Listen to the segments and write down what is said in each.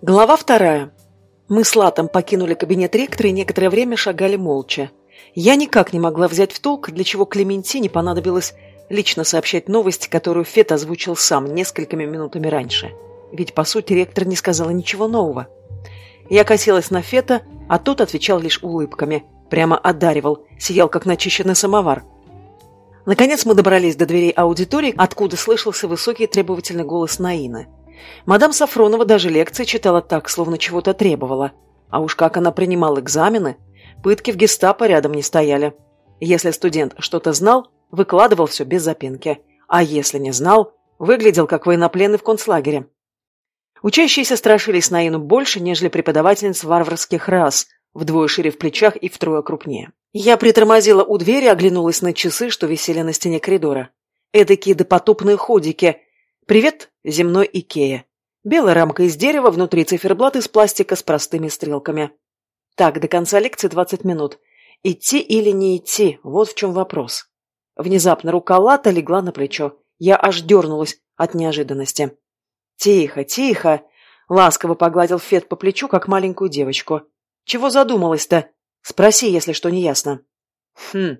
Глава вторая. Мы с Латом покинули кабинет ректора и некоторое время шагали молча. Я никак не могла взять в толк, для чего Клементине понадобилось лично сообщать новость, которую Фет озвучил сам несколькими минутами раньше. Ведь, по сути, ректор не сказала ничего нового. Я косилась на Фета, а тот отвечал лишь улыбками. Прямо одаривал, сиял, как начищенный самовар. Наконец мы добрались до дверей аудитории, откуда слышался высокий требовательный голос Наины. Мадам Сафронова даже лекции читала так, словно чего-то требовала. А уж как она принимала экзамены, пытки в гестапо рядом не стояли. Если студент что-то знал, выкладывал все без запинки. А если не знал, выглядел как военнопленный в концлагере. Учащиеся страшились Наину больше, нежели преподавательниц варварских рас, вдвое шире в плечах и втрое крупнее. Я притормозила у двери, оглянулась на часы, что висели на стене коридора. Эдакие допотопные ходики, Привет, земной Икея. Белая рамка из дерева, внутри циферблат из пластика с простыми стрелками. Так, до конца лекции 20 минут. Идти или не идти, вот в чем вопрос. Внезапно рука Лата легла на плечо. Я аж дернулась от неожиданности. «Тихо, тихо!» Ласково погладил Фет по плечу, как маленькую девочку. «Чего задумалась-то? Спроси, если что неясно». «Хм,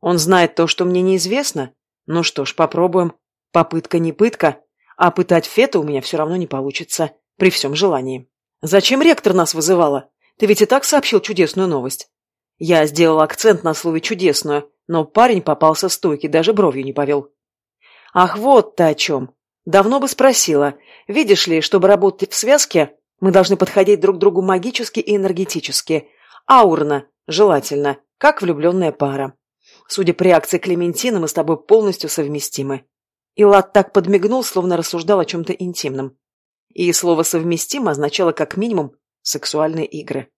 он знает то, что мне неизвестно? Ну что ж, попробуем. Попытка не пытка, а пытать Фета у меня все равно не получится, при всем желании. Зачем ректор нас вызывала? Ты ведь и так сообщил чудесную новость. Я сделал акцент на слове «чудесную», но парень попался стойкий, даже бровью не повел. Ах, вот ты о чем. Давно бы спросила. Видишь ли, чтобы работать в связке, мы должны подходить друг к другу магически и энергетически. Аурно, желательно, как влюбленная пара. Судя по реакции Клементины, мы с тобой полностью совместимы. И Лад так подмигнул, словно рассуждал о чем-то интимном. И слово «совместимо» означало как минимум сексуальные игры.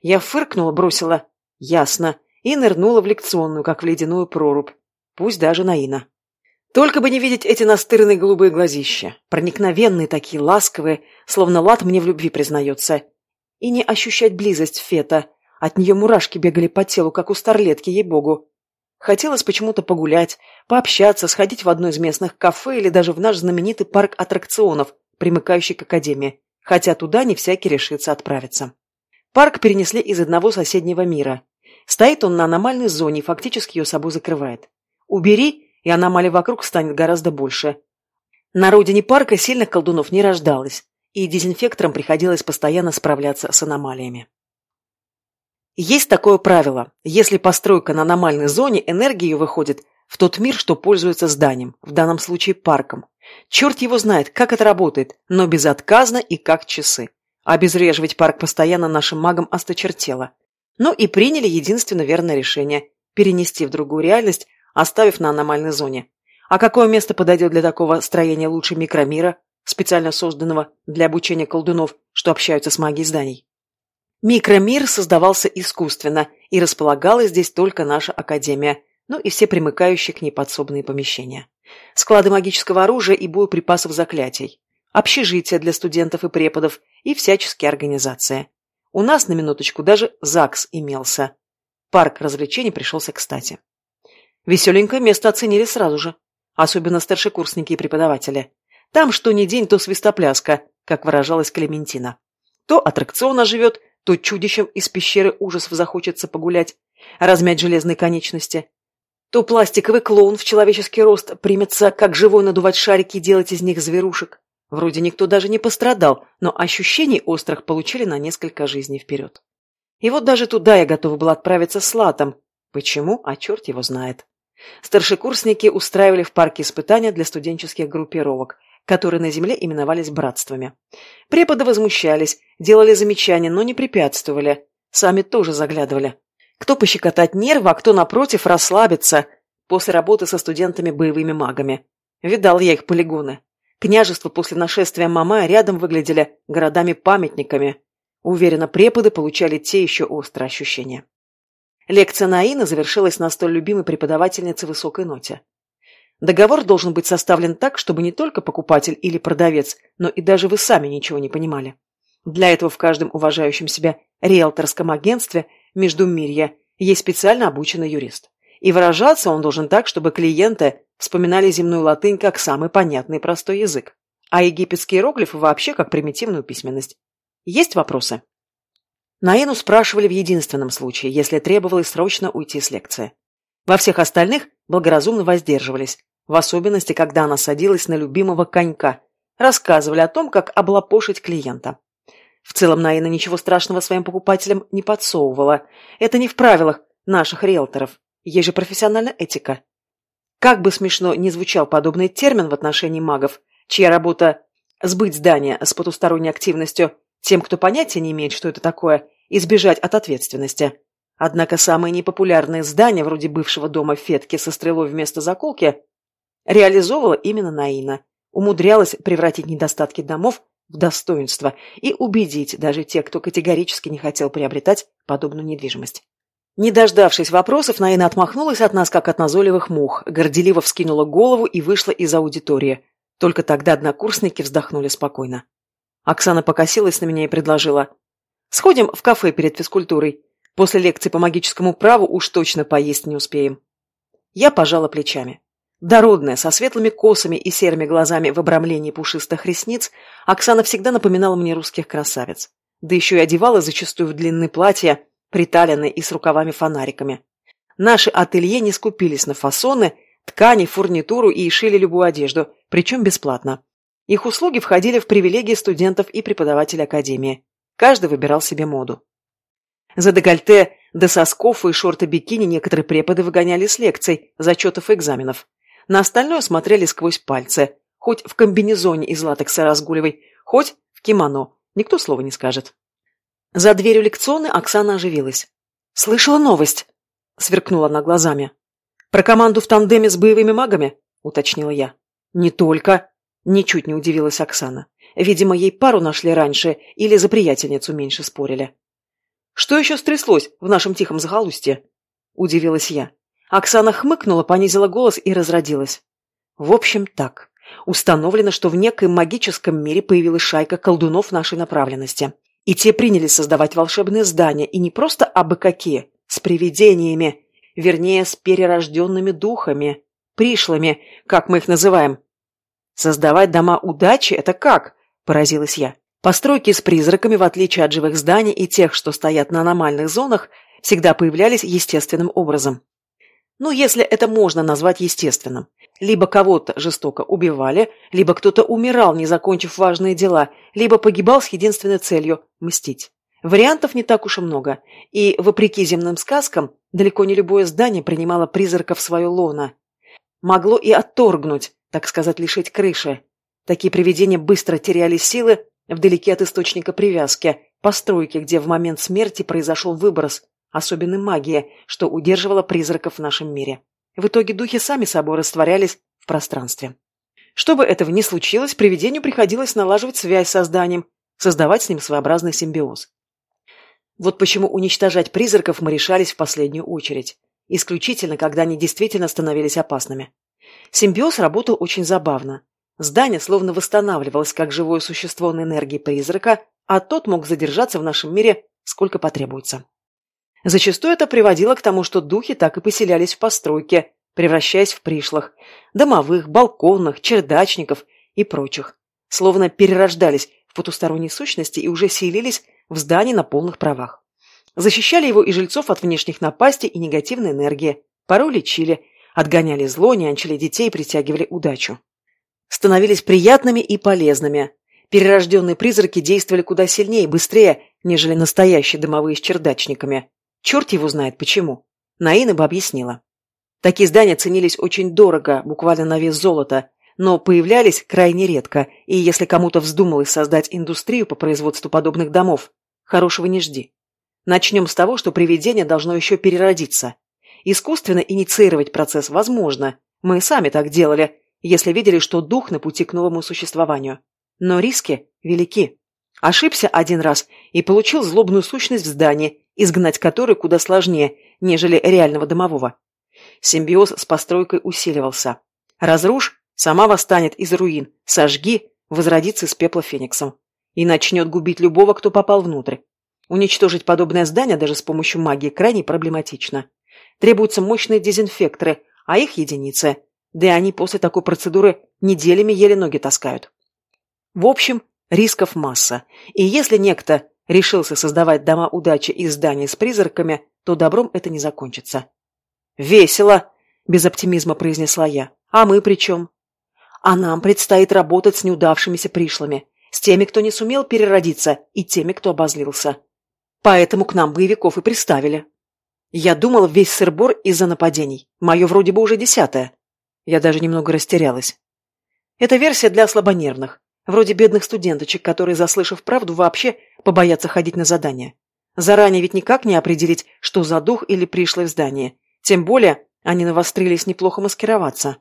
Я фыркнула, бросила «ясно» и нырнула в лекционную, как в ледяную прорубь. Пусть даже наина. Только бы не видеть эти настырные голубые глазища, проникновенные такие, ласковые, словно Лад мне в любви признается. И не ощущать близость Фета. От нее мурашки бегали по телу, как у старлетки, ей-богу. Хотелось почему-то погулять, пообщаться, сходить в одно из местных кафе или даже в наш знаменитый парк аттракционов, примыкающий к Академии, хотя туда не всякий решится отправиться. Парк перенесли из одного соседнего мира. Стоит он на аномальной зоне и фактически ее собой закрывает. Убери, и аномалий вокруг станет гораздо больше. На родине парка сильных колдунов не рождалось, и дезинфекторам приходилось постоянно справляться с аномалиями. Есть такое правило. Если постройка на аномальной зоне, энергия выходит в тот мир, что пользуется зданием, в данном случае парком. Черт его знает, как это работает, но безотказно и как часы. Обезвреживать парк постоянно нашим магам осточертело. Ну и приняли единственно верное решение – перенести в другую реальность, оставив на аномальной зоне. А какое место подойдет для такого строения лучше микромира, специально созданного для обучения колдунов, что общаются с магией зданий? Микромир создавался искусственно, и располагалась здесь только наша академия, ну и все примыкающие к ней подсобные помещения. Склады магического оружия и боеприпасов заклятий, общежития для студентов и преподов и всяческие организации. У нас, на минуточку, даже ЗАГС имелся. Парк развлечений пришелся кстати. Веселенькое место оценили сразу же, особенно старшекурсники и преподаватели. Там что ни день, то свистопляска, как выражалась Клементина. То аттракцион оживет, то чудищем из пещеры ужасов захочется погулять, размять железные конечности, то пластиковый клоун в человеческий рост примется, как живой, надувать шарики и делать из них зверушек. Вроде никто даже не пострадал, но ощущений острых получили на несколько жизней вперед. И вот даже туда я готова была отправиться с латом. Почему? А черт его знает. Старшекурсники устраивали в парке испытания для студенческих группировок, которые на земле именовались братствами. Преподы возмущались, делали замечания, но не препятствовали. Сами тоже заглядывали. Кто пощекотать нервы, а кто, напротив, расслабиться после работы со студентами-боевыми магами. Видал я их полигоны. Княжества после нашествия Мамая рядом выглядели городами-памятниками. Уверенно, преподы получали те еще острые ощущения. Лекция Наина завершилась на столь любимой преподавательнице высокой ноте. Договор должен быть составлен так, чтобы не только покупатель или продавец, но и даже вы сами ничего не понимали. Для этого в каждом уважающем себя риэлторском агентстве Междумирья есть специально обученный юрист. И выражаться он должен так, чтобы клиенты вспоминали земную латынь как самый понятный и простой язык, а египетские иероглифы вообще как примитивную письменность. Есть вопросы? Наину спрашивали в единственном случае, если требовалось срочно уйти с лекции. Во всех остальных благоразумно воздерживались, в особенности, когда она садилась на любимого конька, рассказывали о том, как облапошить клиента. В целом Наина ничего страшного своим покупателям не подсовывала. Это не в правилах наших риэлторов. Есть же профессиональная этика. Как бы смешно ни звучал подобный термин в отношении магов, чья работа – сбыть здание с потусторонней активностью тем, кто понятия не имеет, что это такое, избежать от ответственности. Однако самые непопулярные здания, вроде бывшего дома Фетки со стрелой вместо заколки, реализовывала именно Наина. Умудрялась превратить недостатки домов в достоинство и убедить даже тех, кто категорически не хотел приобретать подобную недвижимость. Не дождавшись вопросов, Наина отмахнулась от нас, как от назойливых мух, горделиво вскинула голову и вышла из аудитории. Только тогда однокурсники вздохнули спокойно. Оксана покосилась на меня и предложила. «Сходим в кафе перед физкультурой. После лекции по магическому праву уж точно поесть не успеем». Я пожала плечами. Дородная, со светлыми косами и серыми глазами в обрамлении пушистых ресниц, Оксана всегда напоминала мне русских красавиц. Да еще и одевала зачастую в длинные платья, приталенные и с рукавами-фонариками. Наши ателье не скупились на фасоны, ткани, фурнитуру и шили любую одежду, причем бесплатно. Их услуги входили в привилегии студентов и преподавателей академии. Каждый выбирал себе моду. За декольте до сосков и шорты-бикини некоторые преподы выгоняли с лекций, зачетов и экзаменов. На остальное смотрели сквозь пальцы. Хоть в комбинезоне из латекса разгуливай, хоть в кимоно. Никто слова не скажет. За дверью лекционной Оксана оживилась. «Слышала новость?» — сверкнула она глазами. «Про команду в тандеме с боевыми магами?» — уточнила я. «Не только!» — ничуть не удивилась Оксана. Видимо, ей пару нашли раньше или за приятельницу меньше спорили. «Что еще стряслось в нашем тихом захолустье?» — удивилась я. Оксана хмыкнула, понизила голос и разродилась. В общем, так. Установлено, что в некоем магическом мире появилась шайка колдунов нашей направленности. И те принялись создавать волшебные здания, и не просто абы какие, с привидениями, вернее, с перерожденными духами, пришлыми, как мы их называем. «Создавать дома удачи – это как?» – поразилась я. Постройки с призраками, в отличие от живых зданий и тех, что стоят на аномальных зонах, всегда появлялись естественным образом. Ну, если это можно назвать естественным. Либо кого-то жестоко убивали, либо кто-то умирал, не закончив важные дела, либо погибал с единственной целью – мстить. Вариантов не так уж и много, и, вопреки земным сказкам, далеко не любое здание принимало призрака в свое лоно. Могло и отторгнуть, так сказать, лишить крыши. Такие привидения быстро теряли силы вдалеке от источника привязки, постройки, где в момент смерти произошел выброс, особенно магия, что удерживала призраков в нашем мире. В итоге духи сами собой растворялись в пространстве. Чтобы этого не случилось, привидению приходилось налаживать связь с созданием, создавать с ним своеобразный симбиоз. Вот почему уничтожать призраков мы решались в последнюю очередь. Исключительно, когда они действительно становились опасными. Симбиоз работал очень забавно. Здание словно восстанавливалось как живое существо на энергии призрака, а тот мог задержаться в нашем мире сколько потребуется. Зачастую это приводило к тому, что духи так и поселялись в постройке, превращаясь в пришлых, домовых, балконных, чердачников и прочих. Словно перерождались в потусторонней сущности и уже селились в здании на полных правах. Защищали его и жильцов от внешних напастей и негативной энергии, порой лечили, отгоняли зло, нянчили детей и притягивали удачу. Становились приятными и полезными. Перерожденные призраки действовали куда сильнее и быстрее, нежели настоящие домовые с чердачниками. Черт его знает почему. Наина бы объяснила. Такие здания ценились очень дорого, буквально на вес золота, но появлялись крайне редко, и если кому-то вздумалось создать индустрию по производству подобных домов, хорошего не жди. Начнем с того, что привидение должно еще переродиться. Искусственно инициировать процесс возможно. Мы сами так делали, если видели, что дух на пути к новому существованию. Но риски велики. Ошибся один раз и получил злобную сущность в здании, изгнать который куда сложнее, нежели реального домового. Симбиоз с постройкой усиливался. Разрушь, сама восстанет из руин, сожги, возродится из пепла фениксом. И начнет губить любого, кто попал внутрь. Уничтожить подобное здание даже с помощью магии крайне проблематично. Требуются мощные дезинфекторы, а их единицы. Да и они после такой процедуры неделями еле ноги таскают. В общем, Рисков масса. И если некто решился создавать дома удачи из зданий с призраками, то добром это не закончится. «Весело!» – без оптимизма произнесла я. «А мы при чем?» «А нам предстоит работать с неудавшимися пришлыми, с теми, кто не сумел переродиться, и теми, кто обозлился. Поэтому к нам боевиков и приставили. Я думала, весь сырбор из-за нападений. Мое вроде бы уже десятое. Я даже немного растерялась. Это версия для слабонервных. Вроде бедных студенточек, которые, заслышав правду, вообще побоятся ходить на задания. Заранее ведь никак не определить, что за дух или пришлый в здание. Тем более, они навострились неплохо маскироваться.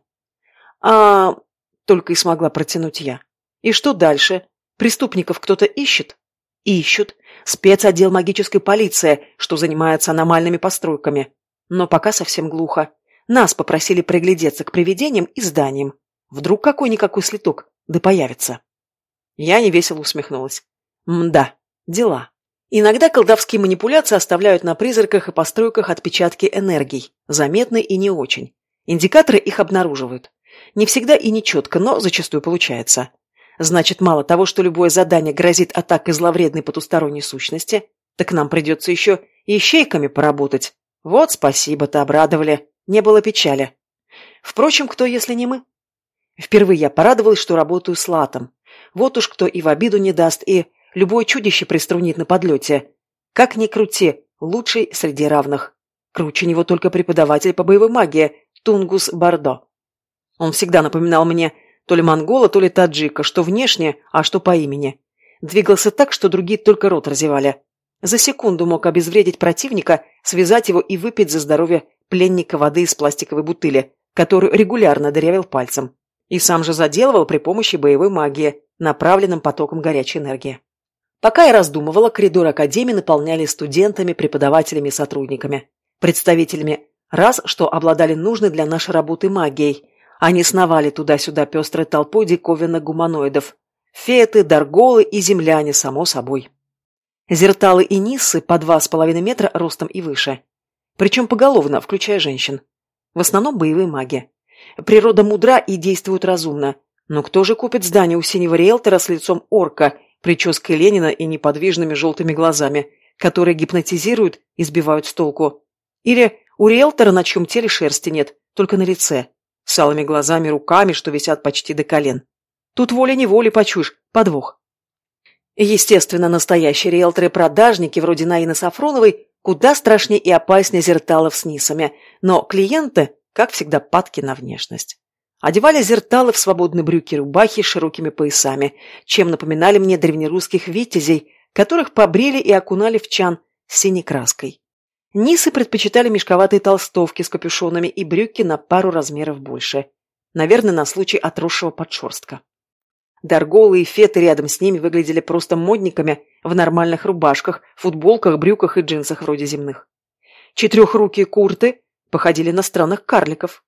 А... только и смогла протянуть я. И что дальше? Преступников кто-то ищет? Ищут. Спецотдел магической полиции, что занимается аномальными постройками. Но пока совсем глухо. Нас попросили приглядеться к привидениям и зданиям. Вдруг какой-никакой слиток, да появится. Я невесело усмехнулась. Мда, дела. Иногда колдовские манипуляции оставляют на призраках и постройках отпечатки энергий, заметны и не очень. Индикаторы их обнаруживают. Не всегда и не четко, но зачастую получается. Значит, мало того, что любое задание грозит атакой зловредной потусторонней сущности, так нам придется еще и ищейками поработать. Вот спасибо-то обрадовали. Не было печали. Впрочем, кто, если не мы? Впервые я порадовалась, что работаю с латом. Вот уж кто и в обиду не даст, и любое чудище приструнит на подлете. Как ни крути, лучший среди равных. Круче него только преподаватель по боевой магии Тунгус Бардо. Он всегда напоминал мне то ли монгола, то ли таджика, что внешне, а что по имени. Двигался так, что другие только рот разевали. За секунду мог обезвредить противника, связать его и выпить за здоровье пленника воды из пластиковой бутыли, которую регулярно дырявил пальцем. И сам же заделывал при помощи боевой магии, направленным потоком горячей энергии. Пока я раздумывала, коридоры Академии наполняли студентами, преподавателями и сотрудниками. Представителями раз, что обладали нужной для нашей работы магией, они сновали туда-сюда пестрой толпой диковинных гуманоидов. Феты, дарголы и земляне, само собой. Зерталы и ниссы по два с половиной метра ростом и выше. Причем поголовно, включая женщин. В основном боевые маги. Природа мудра и действует разумно. Но кто же купит здание у синего риэлтора с лицом орка, прической Ленина и неподвижными желтыми глазами, которые гипнотизируют и сбивают с толку? Или у риэлтора на чьем теле шерсти нет, только на лице? с алыми глазами, руками, что висят почти до колен. Тут волей-неволей почуешь, подвох. Естественно, настоящие риэлторы-продажники, вроде Наины Сафроновой, куда страшнее и опаснее зерталов с нисами, но клиенты, как всегда, падки на внешность. Одевали зерталы в свободные брюки рубахи с широкими поясами, чем напоминали мне древнерусских витязей, которых побрили и окунали в чан с синей краской. Нисы предпочитали мешковатые толстовки с капюшонами и брюки на пару размеров больше. Наверное, на случай отросшего подшерстка. Дарголы и феты рядом с ними выглядели просто модниками в нормальных рубашках, футболках, брюках и джинсах вроде земных. Четырехрукие курты походили на странных карликов.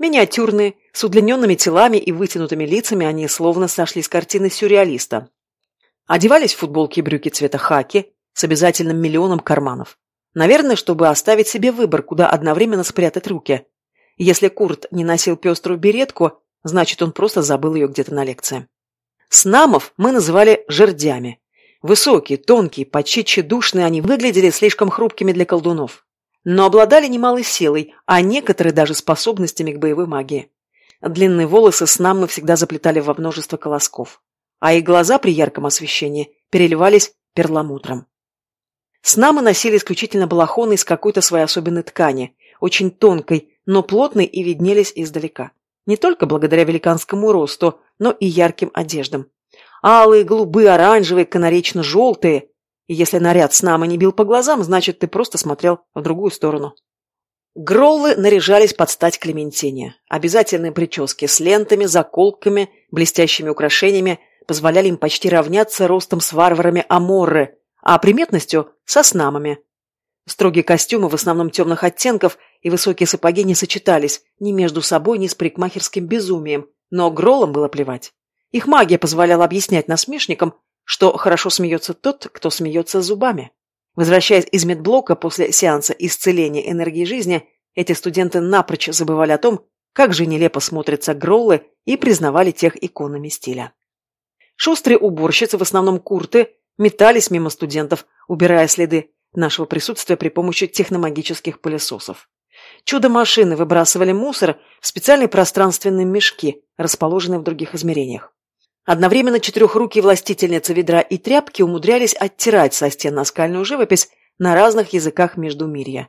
Миниатюрные, с удлиненными телами и вытянутыми лицами, они словно сошли с картины сюрреалиста. Одевались в футболки и брюки цвета хаки с обязательным миллионом карманов. Наверное, чтобы оставить себе выбор, куда одновременно спрятать руки. Если Курт не носил пеструю беретку, значит, он просто забыл ее где-то на лекции. Снамов мы называли жердями. Высокие, тонкие, почти тщедушные они выглядели слишком хрупкими для колдунов. Но обладали немалой силой, а некоторые даже способностями к боевой магии. Длинные волосы снамы всегда заплетали во множество колосков. А их глаза при ярком освещении переливались перламутром. Снамы носили исключительно балахоны из какой-то своей особенной ткани, очень тонкой, но плотной и виднелись издалека. Не только благодаря великанскому росту, но и ярким одеждам. Алые, голубые, оранжевые, канаречно-желтые. И если наряд снама не бил по глазам, значит, ты просто смотрел в другую сторону. Гроллы наряжались под стать Клементине. Обязательные прически с лентами, заколками, блестящими украшениями позволяли им почти равняться ростом с варварами Аморры, а приметностью – со снамами. Строгие костюмы в основном темных оттенков и высокие сапоги не сочетались ни между собой, ни с парикмахерским безумием, но Гроллам было плевать. Их магия позволяла объяснять насмешникам, что хорошо смеется тот, кто смеется зубами. Возвращаясь из медблока после сеанса исцеления энергии жизни, эти студенты напрочь забывали о том, как же нелепо смотрятся Гроллы и признавали тех иконами стиля. Шустрые уборщицы, в основном курты, метались мимо студентов, убирая следы нашего присутствия при помощи техномагических пылесосов. Чудо-машины выбрасывали мусор в специальные пространственные мешки, расположенные в других измерениях. Одновременно четырехрукие властительницы ведра и тряпки умудрялись оттирать со стен наскальную живопись на разных языках Междумирья.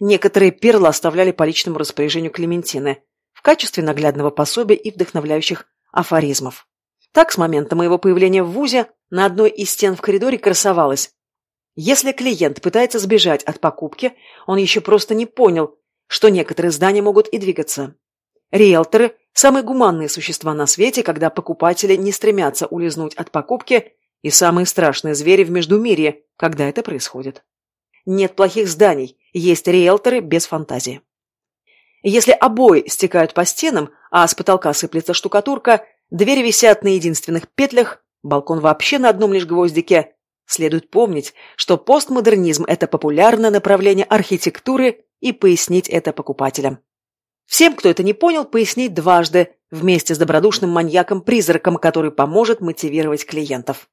Некоторые перлы оставляли по личному распоряжению Клементины в качестве наглядного пособия и вдохновляющих афоризмов. Так, с момента моего появления в ВУЗе на одной из стен в коридоре красовалось если клиент пытается сбежать от покупки, он еще просто не понял, что некоторые здания могут и двигаться. Риэлторы – самые гуманные существа на свете, когда покупатели не стремятся улизнуть от покупки, и самые страшные звери в Междумирье, когда это происходит. Нет плохих зданий, есть риэлторы без фантазии. Если обои стекают по стенам, а с потолка сыплется штукатурка, двери висят на единственных петлях, балкон вообще на одном лишь гвоздике, Следует помнить, что постмодернизм – это популярное направление архитектуры и пояснить это покупателям. Всем, кто это не понял, пояснить дважды, вместе с добродушным маньяком-призраком, который поможет мотивировать клиентов.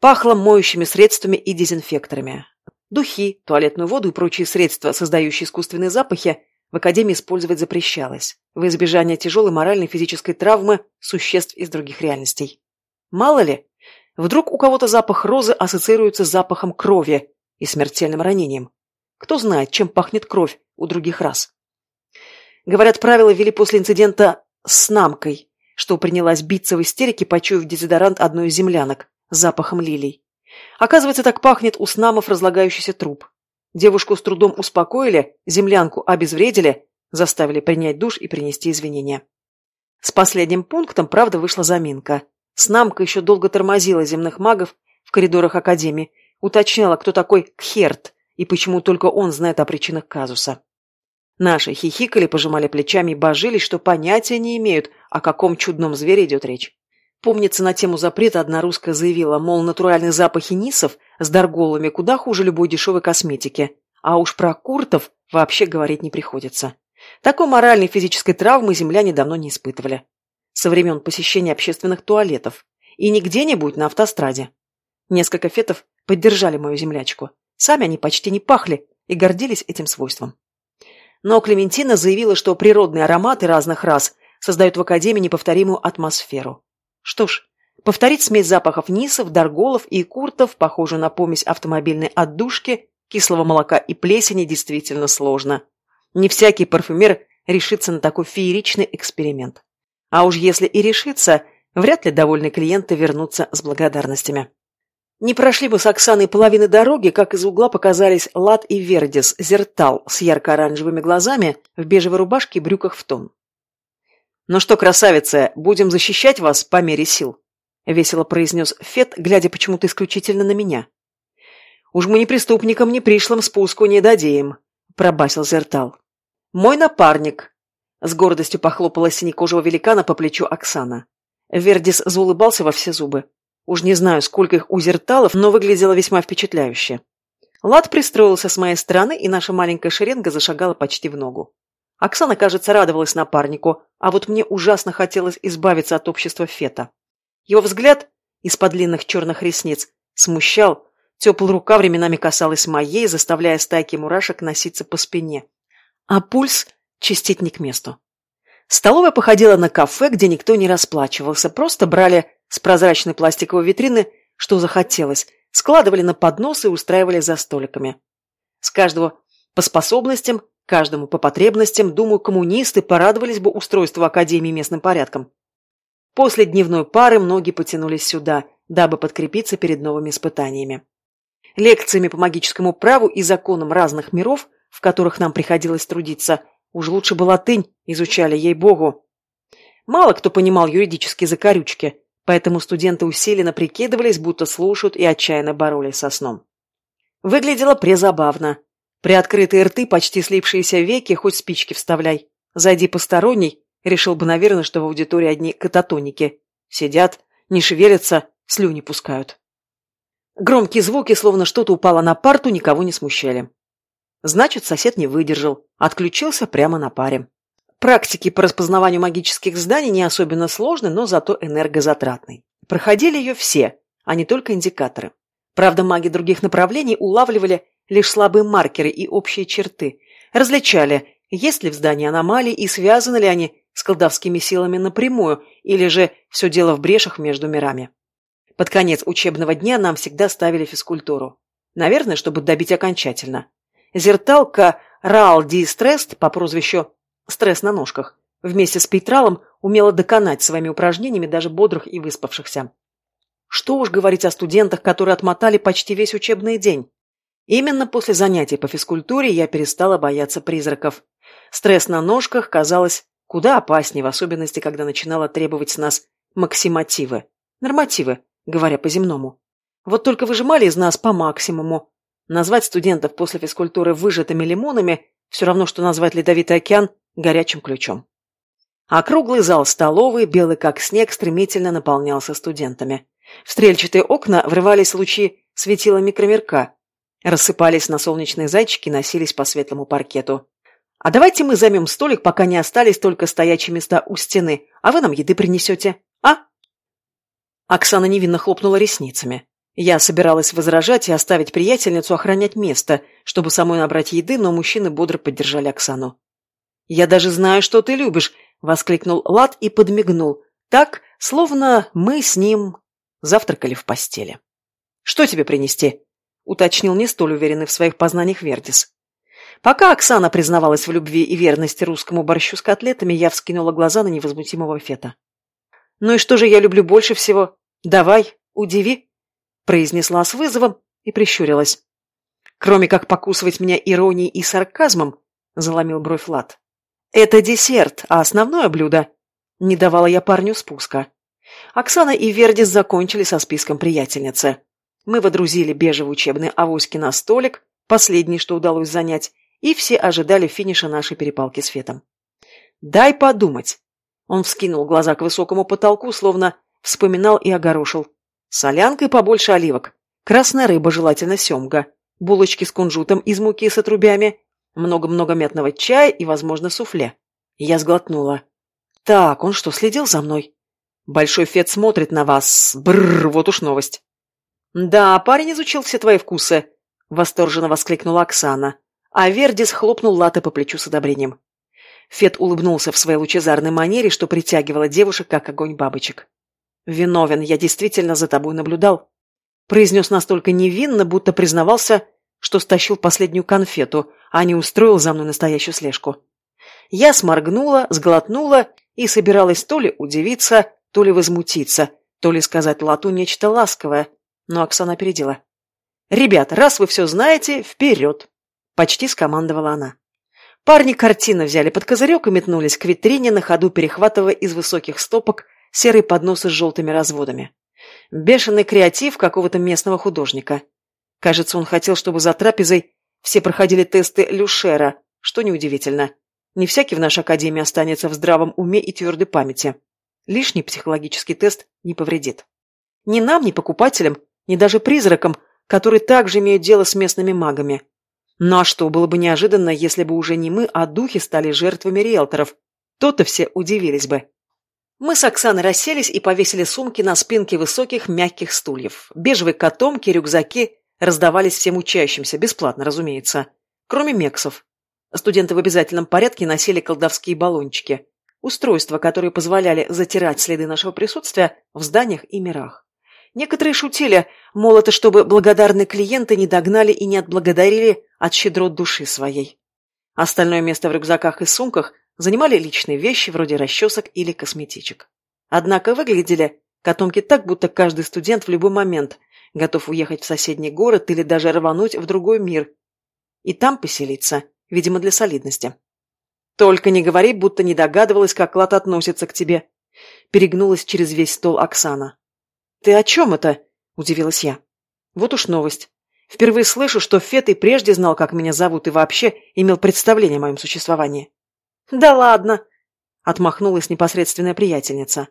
Пахло моющими средствами и дезинфекторами. Духи, туалетную воду и прочие средства, создающие искусственные запахи, в Академии использовать запрещалось, в избежание тяжелой моральной и физической травмы существ из других реальностей. Мало ли, Вдруг у кого-то запах розы ассоциируется с запахом крови и смертельным ранением. Кто знает, чем пахнет кровь у других рас. Говорят, правила ввели после инцидента с намкой, что принялась биться в истерике, почуяв дезодорант одной из землянок запахом лилий. Оказывается, так пахнет у снамов разлагающийся труп. Девушку с трудом успокоили, землянку обезвредили, заставили принять душ и принести извинения. С последним пунктом, правда, вышла заминка. Снамка еще долго тормозила земных магов в коридорах Академии, уточняла, кто такой Кхерт и почему только он знает о причинах казуса. Наши хихикали, пожимали плечами и божились, что понятия не имеют, о каком чудном звере идет речь. Помнится, на тему запрета одна русская заявила, мол, натуральные запахи нисов с дарголами куда хуже любой дешевой косметики, а уж про куртов вообще говорить не приходится. Такой моральной и физической травмы земляне давно не испытывали со времен посещения общественных туалетов, и не где-нибудь на автостраде. Несколько фетов поддержали мою землячку. Сами они почти не пахли и гордились этим свойством. Но Клементина заявила, что природные ароматы разных рас создают в Академии неповторимую атмосферу. Что ж, повторить смесь запахов нисов, дарголов и куртов, похожую на помесь автомобильной отдушки, кислого молока и плесени, действительно сложно. Не всякий парфюмер решится на такой фееричный эксперимент. А уж если и решится, вряд ли довольные клиенты вернутся с благодарностями. Не прошли бы с Оксаной половины дороги, как из угла показались Лад и Вердис, Зертал с ярко-оранжевыми глазами, в бежевой рубашке и брюках в тон. «Ну что, красавица, будем защищать вас по мере сил», — весело произнес Фет, глядя почему-то исключительно на меня. «Уж мы ни преступникам, ни пришлым спуску не дадим», — пробасил Зертал. «Мой напарник, с гордостью похлопала синекожего великана по плечу Оксана. Вердис заулыбался во все зубы. Уж не знаю, сколько их узерталов, но выглядело весьма впечатляюще. Лад пристроился с моей стороны, и наша маленькая шеренга зашагала почти в ногу. Оксана, кажется, радовалась напарнику, а вот мне ужасно хотелось избавиться от общества Фета. Его взгляд из-под длинных черных ресниц смущал, теплая рука временами касалась моей, заставляя стайки мурашек носиться по спине. А пульс чистить не к месту. Столовая походила на кафе, где никто не расплачивался, просто брали с прозрачной пластиковой витрины, что захотелось, складывали на поднос и устраивали за столиками. С каждого по способностям, каждому по потребностям, думаю, коммунисты порадовались бы устройству Академии местным порядком. После дневной пары многие потянулись сюда, дабы подкрепиться перед новыми испытаниями. Лекциями по магическому праву и законам разных миров, в которых нам приходилось трудиться, Уж лучше бы латынь изучали, ей-богу. Мало кто понимал юридические закорючки, поэтому студенты усиленно прикидывались, будто слушают и отчаянно боролись со сном. Выглядело презабавно. Приоткрытые рты, почти слипшиеся веки, хоть спички вставляй. Зайди посторонний, решил бы, наверное, что в аудитории одни кататоники. Сидят, не шевелятся, слюни пускают. Громкие звуки, словно что-то упало на парту, никого не смущали. Значит, сосед не выдержал, отключился прямо на паре. Практики по распознаванию магических зданий не особенно сложны, но зато энергозатратны. Проходили ее все, а не только индикаторы. Правда, маги других направлений улавливали лишь слабые маркеры и общие черты, различали, есть ли в здании аномалии и связаны ли они с колдовскими силами напрямую, или же все дело в брешах между мирами. Под конец учебного дня нам всегда ставили физкультуру. Наверное, чтобы добить окончательно. Зерталка Раал Ди Стрест по прозвищу «Стресс на ножках» вместе с Пейтралом умела доконать своими упражнениями даже бодрых и выспавшихся. Что уж говорить о студентах, которые отмотали почти весь учебный день. Именно после занятий по физкультуре я перестала бояться призраков. Стресс на ножках, казалось, куда опаснее, в особенности, когда начинала требовать с нас максимативы. Нормативы, говоря по-земному. Вот только выжимали из нас по максимуму. Назвать студентов после физкультуры выжатыми лимонами все равно, что назвать Ледовитый океан горячим ключом. А круглый зал столовой, белый как снег, стремительно наполнялся студентами. В стрельчатые окна врывались лучи светила микромерка, рассыпались на солнечные зайчики носились по светлому паркету. «А давайте мы займем столик, пока не остались только стоячие места у стены, а вы нам еды принесете, а?» Оксана невинно хлопнула ресницами. Я собиралась возражать и оставить приятельницу охранять место, чтобы самой набрать еды, но мужчины бодро поддержали Оксану. «Я даже знаю, что ты любишь!» — воскликнул Лад и подмигнул. Так, словно мы с ним завтракали в постели. «Что тебе принести?» — уточнил не столь уверенный в своих познаниях Вердис. Пока Оксана признавалась в любви и верности русскому борщу с котлетами, я вскинула глаза на невозмутимого Фета. «Ну и что же я люблю больше всего? Давай, удиви!» — произнесла с вызовом и прищурилась. «Кроме как покусывать меня иронией и сарказмом», — заломил бровь Лад. «Это десерт, а основное блюдо...» Не давала я парню спуска. Оксана и Вердис закончили со списком приятельницы. Мы водрузили бежевый учебный авоськи на столик, последний, что удалось занять, и все ожидали финиша нашей перепалки с Фетом. «Дай подумать!» Он вскинул глаза к высокому потолку, словно вспоминал и огорошил. «Солянка и побольше оливок. Красная рыба, желательно семга. Булочки с кунжутом из муки с отрубями. Много-много мятного чая и, возможно, суфле». Я сглотнула. «Так, он что, следил за мной?» Большой Фет смотрит на вас. Бррр, вот уж новость. Да, парень изучил все твои вкусы, восторженно воскликнула Оксана. А Вердис хлопнул латы по плечу с одобрением. Фет улыбнулся в своей лучезарной манере, что притягивало девушек, как огонь бабочек. «Виновен, я действительно за тобой наблюдал», — произнес настолько невинно, будто признавался, что стащил последнюю конфету, а не устроил за мной настоящую слежку. Я сморгнула, сглотнула и собиралась то ли удивиться, то ли возмутиться, то ли сказать Лату нечто ласковое, но Оксана опередила. «Ребят, раз вы все знаете, вперед!» — почти скомандовала она. Парни картина взяли под козырек и метнулись к витрине, на ходу перехватывая из высоких стопок серые подносы с желтыми разводами. Бешеный креатив какого-то местного художника. Кажется, он хотел, чтобы за трапезой все проходили тесты Люшера, что неудивительно. Не всякий в нашей академии останется в здравом уме и твердой памяти. Лишний психологический тест не повредит. Ни нам, ни покупателям, ни даже призракам, которые также имеют дело с местными магами. Ну а что, было бы неожиданно, если бы уже не мы, а духи стали жертвами риэлторов. То-то все удивились бы. Мы с Оксаной расселись и повесили сумки на спинки высоких мягких стульев. Бежевые котомки, рюкзаки раздавались всем учащимся, бесплатно, разумеется. Кроме мексов. Студенты в обязательном порядке носили колдовские баллончики устройства, которые позволяли затирать следы нашего присутствия в зданиях и мирах. Некоторые шутили, мол, это чтобы благодарные клиенты не догнали и не отблагодарили от щедрот души своей. Остальное место в рюкзаках и сумках занимали личные вещи вроде расчесок или косметичек. Однако выглядели котомки так, будто каждый студент в любой момент готов уехать в соседний город или даже рвануть в другой мир и там поселиться, видимо, для солидности. «Только не говори, будто не догадывалась, как Лад относится к тебе», — перегнулась через весь стол Оксана. «Ты о чем это?» — удивилась я. «Вот уж новость. Впервые слышу, что Фет и прежде знал, как меня зовут, и вообще имел представление о моем существовании». «Да ладно!» — отмахнулась непосредственная приятельница.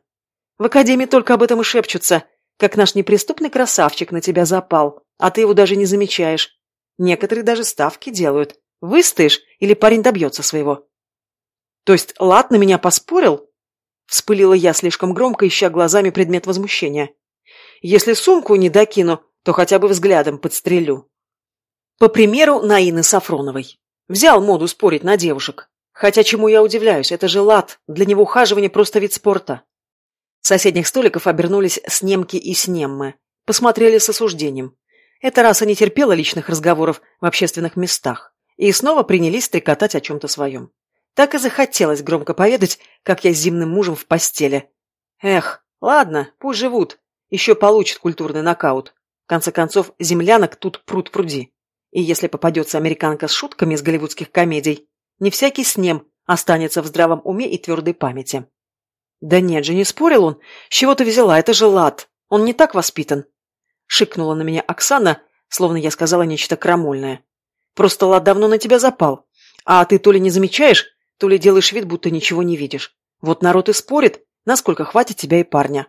«В академии только об этом и шепчутся, как наш неприступный красавчик на тебя запал, а ты его даже не замечаешь. Некоторые даже ставки делают. Выстоишь или парень добьется своего?» То есть Лат на меня поспорил? Вспылила я слишком громко, ища глазами предмет возмущения. Если сумку не докину, то хотя бы взглядом подстрелю. По примеру Наины Сафроновой. Взял моду спорить на девушек. Хотя чему я удивляюсь, это же лад, для него ухаживание просто вид спорта. С соседних столиков обернулись снемки и снеммы. Посмотрели с осуждением. Эта раса не терпела личных разговоров в общественных местах. И снова принялись стрекотать о чем-то своем. Так и захотелось громко поведать, как я с зимным мужем в постели. Эх, ладно, пусть живут. Еще получат культурный нокаут. В конце концов, землянок тут пруд пруди. И если попадется американка с шутками из голливудских комедий, не всякий снем останется в здравом уме и твердой памяти. Да нет же, не спорил он. С чего ты взяла? Это же лад. Он не так воспитан. Шикнула на меня Оксана, словно я сказала нечто крамольное. Просто лад давно на тебя запал. А ты то ли не замечаешь, то ли делаешь вид, будто ничего не видишь. Вот народ и спорит, насколько хватит тебя и парня.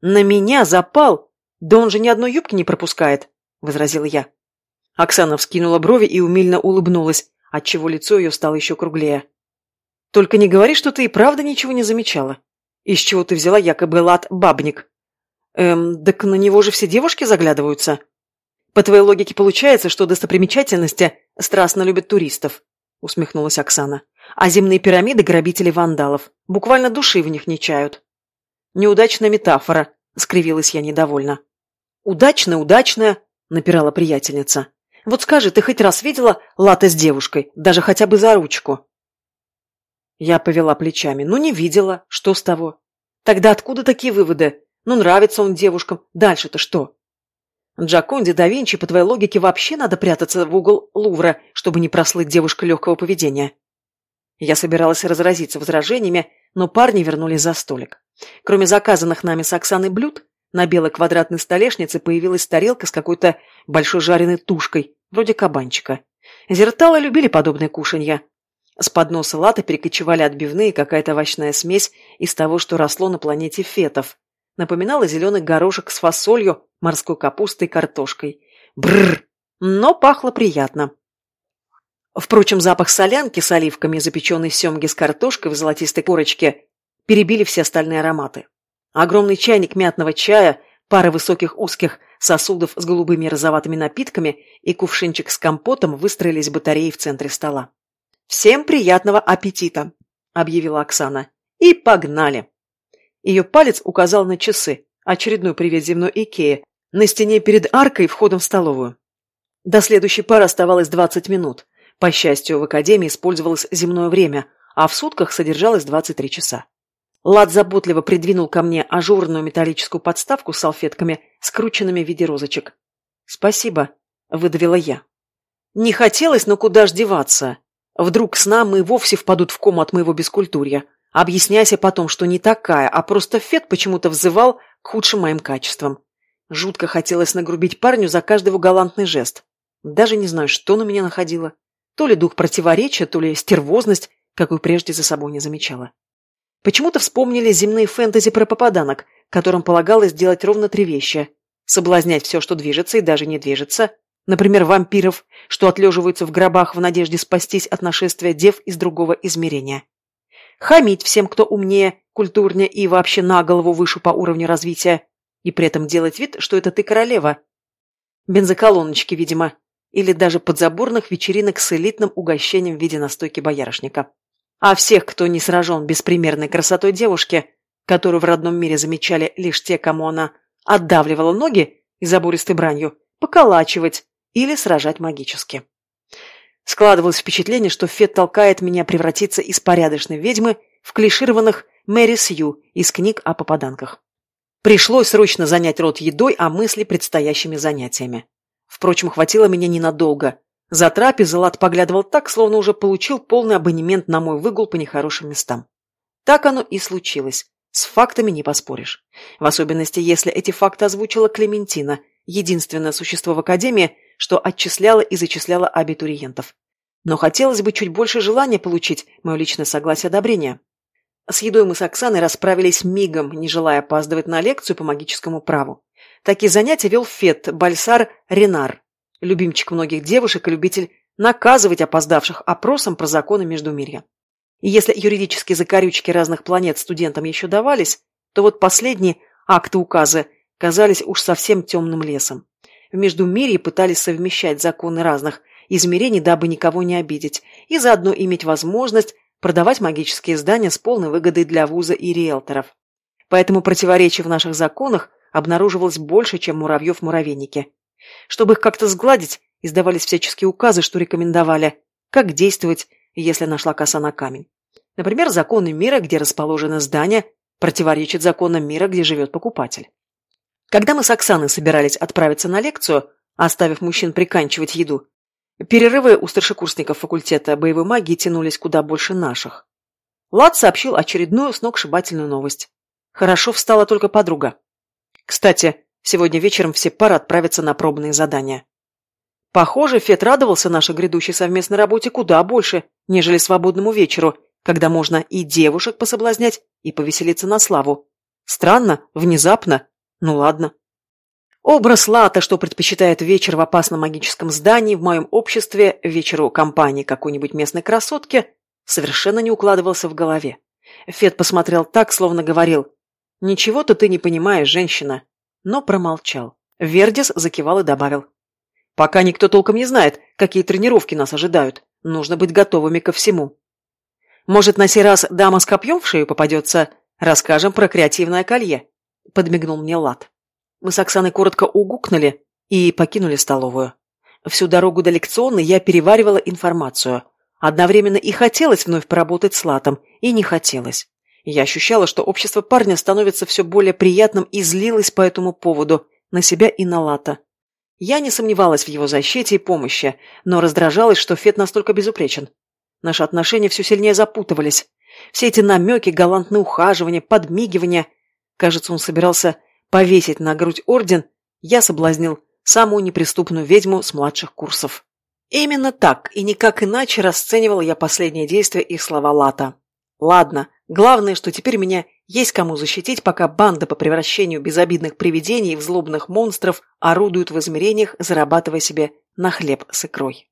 На меня запал? Да он же ни одной юбки не пропускает, возразила я. Оксана вскинула брови и умильно улыбнулась, отчего лицо ее стало еще круглее. «Только не говори, что ты и правда ничего не замечала. Из чего ты взяла якобы лад бабник?» «Эм, так на него же все девушки заглядываются?» «По твоей логике получается, что достопримечательности страстно любят туристов», — усмехнулась Оксана. «А земные пирамиды — грабители вандалов. Буквально души в них не чают». «Неудачная метафора», — скривилась я недовольно. «Удачная, удачная», — напирала приятельница. Вот скажи, ты хоть раз видела латы с девушкой, даже хотя бы за ручку? Я повела плечами. Ну, не видела. Что с того? Тогда откуда такие выводы? Ну, нравится он девушкам. Дальше-то что? Джаконди да Винчи, по твоей логике, вообще надо прятаться в угол Лувра, чтобы не прослыть девушка легкого поведения. Я собиралась разразиться возражениями, но парни вернулись за столик. Кроме заказанных нами с Оксаной блюд, на белой квадратной столешнице появилась тарелка с какой-то большой жареной тушкой, вроде кабанчика. Зерталы любили подобные кушанья. С подноса латы перекочевали отбивные какая-то овощная смесь из того, что росло на планете фетов. Напоминала зеленый горошек с фасолью, морской капустой и картошкой. Бррр! Но пахло приятно. Впрочем, запах солянки с оливками запеченной семги с картошкой в золотистой корочке перебили все остальные ароматы. Огромный чайник мятного чая, пара высоких узких сосудов с голубыми и розоватыми напитками и кувшинчик с компотом выстроились батареей в центре стола. «Всем приятного аппетита!» – объявила Оксана. «И погнали!» Ее палец указал на часы, очередной привет земной Икеи, на стене перед аркой входом в столовую. До следующей пары оставалось 20 минут. По счастью, в академии использовалось земное время, а в сутках содержалось 23 часа. Лад заботливо придвинул ко мне ажурную металлическую подставку с салфетками, скрученными в виде розочек. «Спасибо», — выдавила я. «Не хотелось, но куда ж деваться? Вдруг с нами и вовсе впадут в кому от моего бескультурья, объясняйся потом, что не такая, а просто Фет почему-то взывал к худшим моим качествам. Жутко хотелось нагрубить парню за каждый его галантный жест. Даже не знаю, что на меня находило. То ли дух противоречия, то ли стервозность, какую прежде за собой не замечала. Почему-то вспомнили земные фэнтези про попаданок, которым полагалось делать ровно три вещи. Соблазнять все, что движется и даже не движется. Например, вампиров, что отлеживаются в гробах в надежде спастись от нашествия дев из другого измерения. Хамить всем, кто умнее, культурнее и вообще на голову выше по уровню развития. И при этом делать вид, что это ты королева. Бензоколоночки, видимо. Или даже подзаборных вечеринок с элитным угощением в виде настойки боярышника. А всех, кто не сражен беспримерной красотой девушки, которую в родном мире замечали лишь те, кому она отдавливала ноги и забористой бранью, поколачивать или сражать магически. Складывалось впечатление, что Фет толкает меня превратиться из порядочной ведьмы в клишированных Мэри Сью из книг о попаданках. Пришлось срочно занять рот едой, а мысли предстоящими занятиями. Впрочем, хватило меня ненадолго. За трапезой Лад поглядывал так, словно уже получил полный абонемент на мой выгул по нехорошим местам. Так оно и случилось. С фактами не поспоришь. В особенности, если эти факты озвучила Клементина, единственное существо в Академии, что отчисляло и зачисляло абитуриентов. Но хотелось бы чуть больше желания получить мое личное согласие одобрения. С едой мы с Оксаной расправились мигом, не желая опаздывать на лекцию по магическому праву. Такие занятия вел Фет Бальсар Ренар, любимчик многих девушек и любитель наказывать опоздавших опросом про законы Междумирья. И если юридические закорючки разных планет студентам еще давались, то вот последние акты указы казались уж совсем темным лесом. В Междумирье пытались совмещать законы разных измерений, дабы никого не обидеть, и заодно иметь возможность продавать магические здания с полной выгодой для вуза и риэлторов. Поэтому противоречий в наших законах обнаруживалось больше, чем муравьев в муравейнике. Чтобы их как-то сгладить, издавались всяческие указы, что рекомендовали, как действовать, если нашла коса на камень. Например, законы мира, где расположено здание, противоречат законам мира, где живет покупатель. Когда мы с Оксаной собирались отправиться на лекцию, оставив мужчин приканчивать еду, перерывы у старшекурсников факультета боевой магии тянулись куда больше наших. Лад сообщил очередную сногсшибательную новость. Хорошо встала только подруга. Кстати, сегодня вечером все пары отправятся на пробные задания. Похоже, Фет радовался нашей грядущей совместной работе куда больше, нежели свободному вечеру, когда можно и девушек пособлазнять, и повеселиться на славу. Странно, внезапно, ну ладно. Образ Лата, что предпочитает вечер в опасном магическом здании в моем обществе, вечеру компании какой-нибудь местной красотки, совершенно не укладывался в голове. Фет посмотрел так, словно говорил «Ничего-то ты не понимаешь, женщина», но промолчал. Вердис закивал и добавил «Пока никто толком не знает, какие тренировки нас ожидают. Нужно быть готовыми ко всему». «Может, на сей раз дама с копьем в шею попадется? Расскажем про креативное колье», — подмигнул мне Лат. Мы с Оксаной коротко угукнули и покинули столовую. Всю дорогу до лекционной я переваривала информацию. Одновременно и хотелось вновь поработать с Латом, и не хотелось. Я ощущала, что общество парня становится все более приятным и злилась по этому поводу, на себя и на Лата. Я не сомневалась в его защите и помощи, но раздражалась, что Фет настолько безупречен. Наши отношения все сильнее запутывались. Все эти намеки, галантные ухаживания, подмигивания. Кажется, он собирался повесить на грудь орден. Я соблазнил самую неприступную ведьму с младших курсов. Именно так и никак иначе расценивал я последние действия их слова Лата. Ладно, главное, что теперь меня есть кому защитить, пока банда по превращению безобидных привидений в злобных монстров орудует в измерениях, зарабатывая себе на хлеб с икрой.